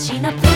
しなプ